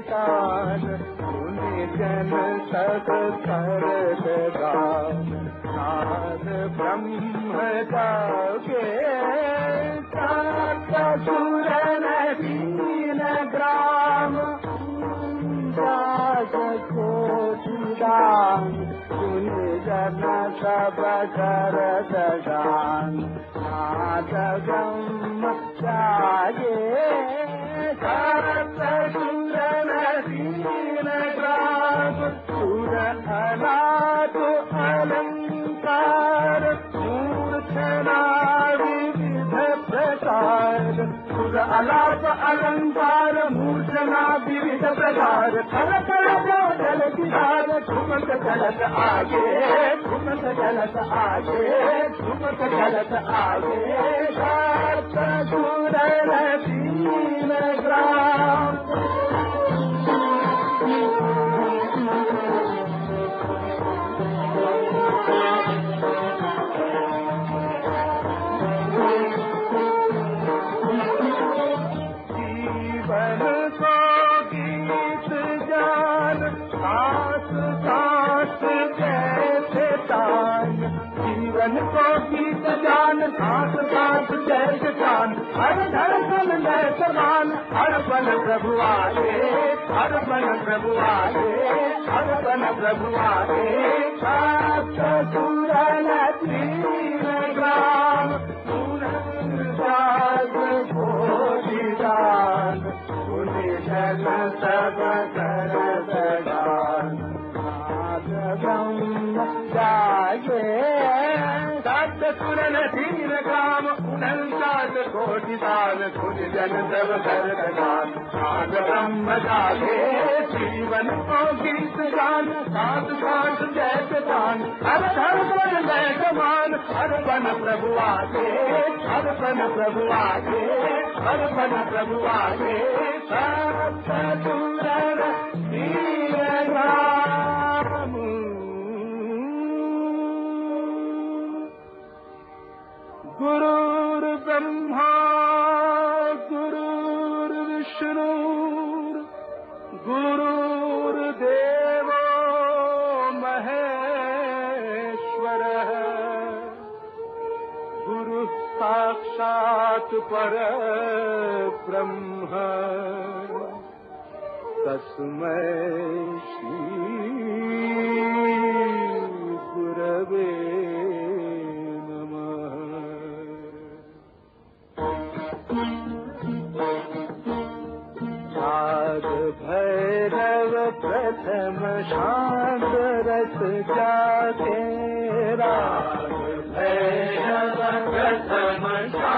दान सुनि जन सब गान। नाद ब्रह्म जागे, सात सुरन ग्राम। कोटि जन सब करत कल जलसी झूमक ग़लत आगे धूमस ग़लत आगे झूमक ग़लत आगे। सूर सूरती नज़ार सास जैसे तान हर धड़कन में समान। हर पल प्रभु आए हर पल प्रभु आए हर पल प्रभु आए जन सब कर सदान साध ब्रह्म। जागे जीवन को गीत गान साध साध जैसे दान हर हर बन मैं समान हर बन प्रभु आगे हर बन प्रभु आगे हर बन प्रभु आगे सत सुरन धीर गुरुर्विष्णु गुरुर्देवो महेश्वरः। गुरुः साक्षात् परब्रह्म। तस्मै श्री गुरवे भैरव प्रथम शांत रस राग भैरव प्रथम शांत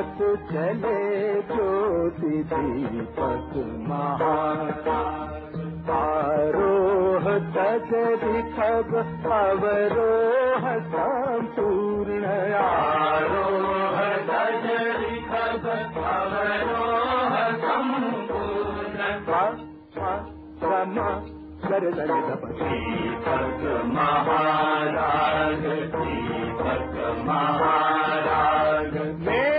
रावत चले ज्योति दीपक महाराज आरोह तजरि खग अवरोह संपूर्ण आरोह तजरि अवरोह संपूर्ण कर दीपक महाराज दीपक महाराज। मल्हार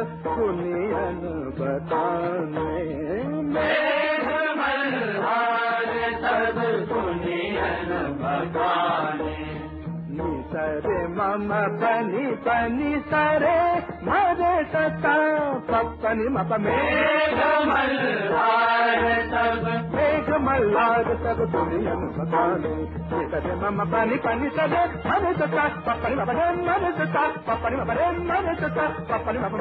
तब सुनियन बताने। मेघ मल्हार बताने सरे मम बनी बनी सरे मरे सता मन जा पपी मना पपनी मतिलब